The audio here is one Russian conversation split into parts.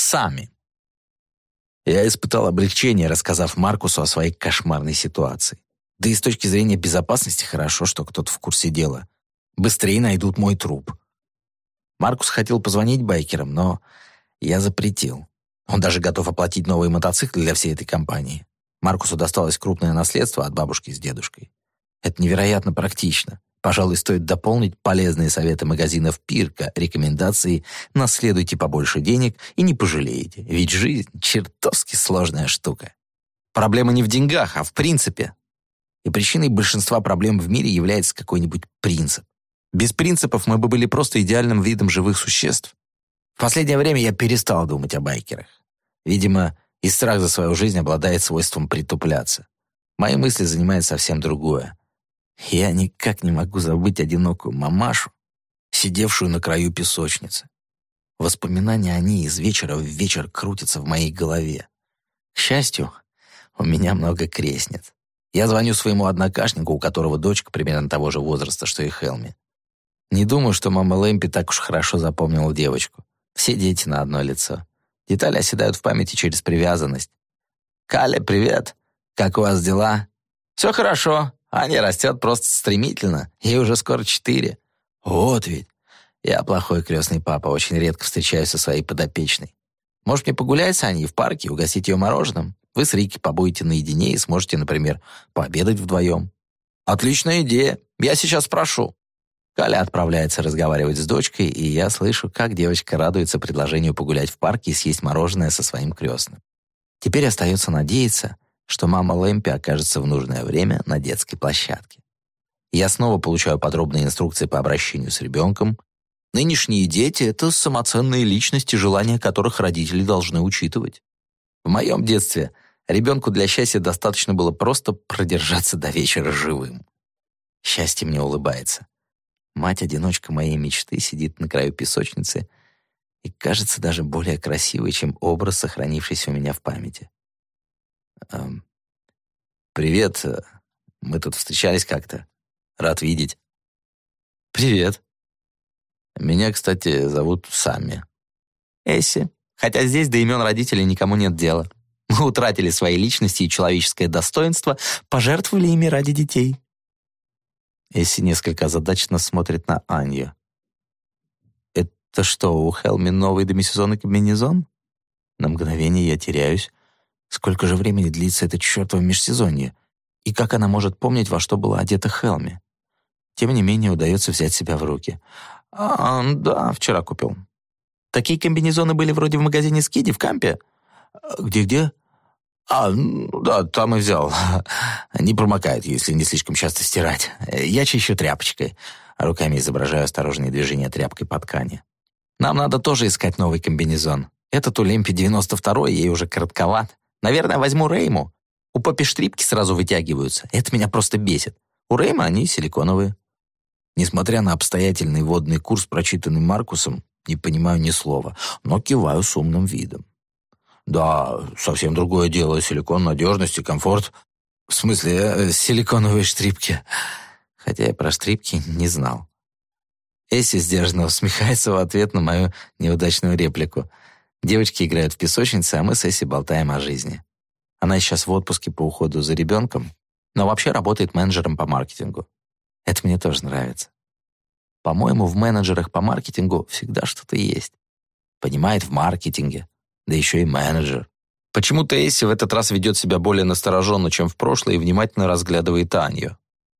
Сами. Я испытал облегчение, рассказав Маркусу о своей кошмарной ситуации. Да и с точки зрения безопасности хорошо, что кто-то в курсе дела. Быстрее найдут мой труп. Маркус хотел позвонить байкерам, но я запретил. Он даже готов оплатить новый мотоцикл для всей этой компании. Маркусу досталось крупное наследство от бабушки с дедушкой. Это невероятно практично. Пожалуй, стоит дополнить полезные советы магазинов Пирка рекомендации «наследуйте побольше денег и не пожалеете, ведь жизнь — чертовски сложная штука». Проблема не в деньгах, а в принципе. И причиной большинства проблем в мире является какой-нибудь принцип. Без принципов мы бы были просто идеальным видом живых существ. В последнее время я перестал думать о байкерах. Видимо, и страх за свою жизнь обладает свойством притупляться. Мои мысли занимают совсем другое. Я никак не могу забыть одинокую мамашу, сидевшую на краю песочницы. Воспоминания о ней из вечера в вечер крутятся в моей голове. К счастью, у меня много крестниц. Я звоню своему однокашнику, у которого дочка примерно того же возраста, что и Хелми. Не думаю, что мама Лэмпи так уж хорошо запомнила девочку. Все дети на одно лицо. Детали оседают в памяти через привязанность. «Каля, привет! Как у вас дела?» «Все хорошо. Аня растет просто стремительно. Ей уже скоро четыре. Вот ведь. Я плохой крестный папа, очень редко встречаюсь со своей подопечной. Может, мне погулять с Аней в парке, угостить ее мороженым? Вы с Рики побудете наедине и сможете, например, пообедать вдвоем. Отличная идея. Я сейчас спрошу. Каля отправляется разговаривать с дочкой, и я слышу, как девочка радуется предложению погулять в парке и съесть мороженое со своим крестным. Теперь остается надеяться, что мама Лэмпи окажется в нужное время на детской площадке. Я снова получаю подробные инструкции по обращению с ребенком. Нынешние дети — это самоценные личности, желания которых родители должны учитывать. В моем детстве ребенку для счастья достаточно было просто продержаться до вечера живым. Счастье мне улыбается. Мать-одиночка моей мечты сидит на краю песочницы и кажется даже более красивой, чем образ, сохранившийся у меня в памяти. Эм, «Привет. Мы тут встречались как-то. Рад видеть». «Привет». Меня, кстати, зовут Сами. Эсси. Хотя здесь до имен родителей никому нет дела. Мы утратили свои личности и человеческое достоинство, пожертвовали ими ради детей. Эсси несколько озадаченно смотрит на Анью. «Это что, у Хелми новый демисезонный комбинезон?» На мгновение я теряюсь. Сколько же времени длится это чертово межсезонье? И как она может помнить, во что была одета Хелми? Тем не менее, удается взять себя в руки. «А, да, вчера купил». «Такие комбинезоны были вроде в магазине Скиди в кампе?» «Где-где?» «А, да, там и взял. Не промокает, если не слишком часто стирать. Я чищу тряпочкой». Руками изображаю осторожные движения тряпкой по ткани. «Нам надо тоже искать новый комбинезон. Этот у Лемпи 92-й, ей уже коротковат. Наверное, возьму Рейму. У Поппи штрипки сразу вытягиваются. Это меня просто бесит. У Рейма они силиконовые». Несмотря на обстоятельный водный курс, прочитанный Маркусом, не понимаю ни слова, но киваю с умным видом. Да, совсем другое дело. Силикон, надежность и комфорт. В смысле, э, силиконовые штрипки. Хотя я про штрипки не знал. Эсси сдержанно усмехается в ответ на мою неудачную реплику. Девочки играют в песочнице, а мы с Эсси болтаем о жизни. Она сейчас в отпуске по уходу за ребенком, но вообще работает менеджером по маркетингу. Это мне тоже нравится. По-моему, в менеджерах по маркетингу всегда что-то есть. Понимает в маркетинге, да еще и менеджер. Почему-то Эсси в этот раз ведет себя более настороженно, чем в прошлое, и внимательно разглядывает Аню.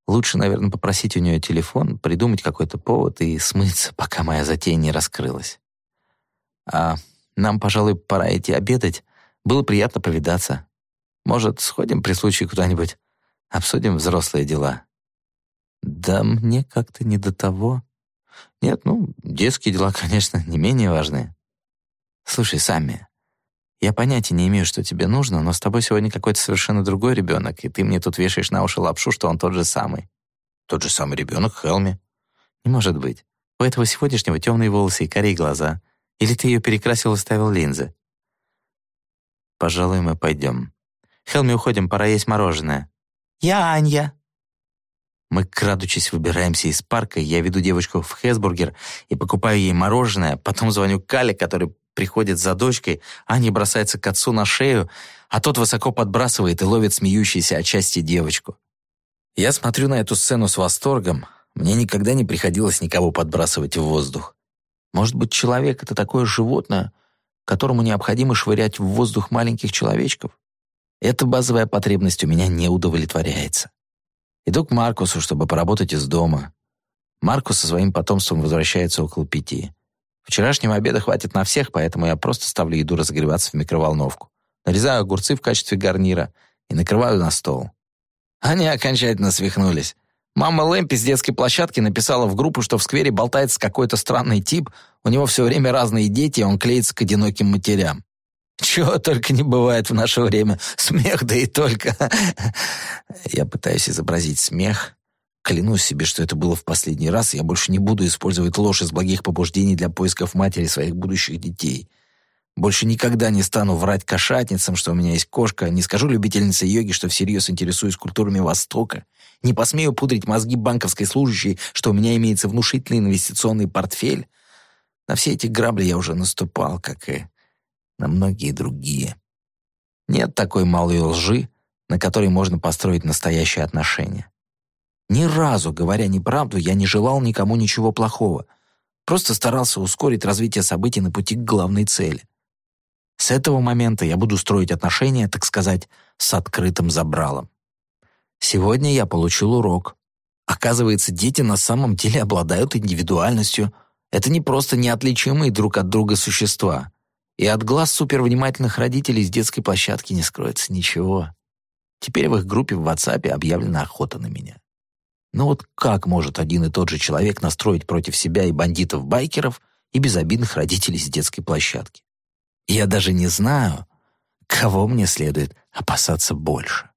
Лучше, наверное, попросить у нее телефон, придумать какой-то повод и смыться, пока моя затея не раскрылась. А нам, пожалуй, пора идти обедать. Было приятно повидаться. Может, сходим при случае куда-нибудь, обсудим взрослые дела. Да мне как-то не до того. Нет, ну, детские дела, конечно, не менее важные. Слушай, Сами, я понятия не имею, что тебе нужно, но с тобой сегодня какой-то совершенно другой ребенок, и ты мне тут вешаешь на уши лапшу, что он тот же самый. Тот же самый ребенок Хелми. Не может быть. У этого сегодняшнего темные волосы и карие глаза. Или ты ее перекрасил и ставил линзы? Пожалуй, мы пойдем. Хелми, уходим, пора есть мороженое. Я Анья. Мы, крадучись, выбираемся из парка, я веду девочку в Хесбургер и покупаю ей мороженое, потом звоню Кале, который приходит за дочкой, Аня бросается к отцу на шею, а тот высоко подбрасывает и ловит смеющуюся от счастья девочку. Я смотрю на эту сцену с восторгом. Мне никогда не приходилось никого подбрасывать в воздух. Может быть, человек — это такое животное, которому необходимо швырять в воздух маленьких человечков? Эта базовая потребность у меня не удовлетворяется. Иду к Маркусу, чтобы поработать из дома. Маркус со своим потомством возвращается около пяти. Вчерашнего обеда хватит на всех, поэтому я просто ставлю еду разогреваться в микроволновку. Нарезаю огурцы в качестве гарнира и накрываю на стол. Они окончательно свихнулись. Мама Лэмпи с детской площадки написала в группу, что в сквере болтается какой-то странный тип, у него все время разные дети, и он клеится к одиноким матерям. Чего только не бывает в наше время. Смех, да и только. Я пытаюсь изобразить смех. Клянусь себе, что это было в последний раз, я больше не буду использовать ложь из благих побуждений для поисков матери своих будущих детей. Больше никогда не стану врать кошатницам, что у меня есть кошка, не скажу любительнице йоги, что всерьез интересуюсь культурами Востока, не посмею пудрить мозги банковской служащей, что у меня имеется внушительный инвестиционный портфель. На все эти грабли я уже наступал, как и на многие другие. Нет такой малой лжи, на которой можно построить настоящие отношения. Ни разу, говоря неправду, я не желал никому ничего плохого. Просто старался ускорить развитие событий на пути к главной цели. С этого момента я буду строить отношения, так сказать, с открытым забралом. Сегодня я получил урок. Оказывается, дети на самом деле обладают индивидуальностью. Это не просто неотличимые друг от друга существа. И от глаз супервнимательных родителей с детской площадки не скроется ничего. Теперь в их группе в WhatsApp объявлена охота на меня. Но вот как может один и тот же человек настроить против себя и бандитов-байкеров, и безобидных родителей с детской площадки? Я даже не знаю, кого мне следует опасаться больше.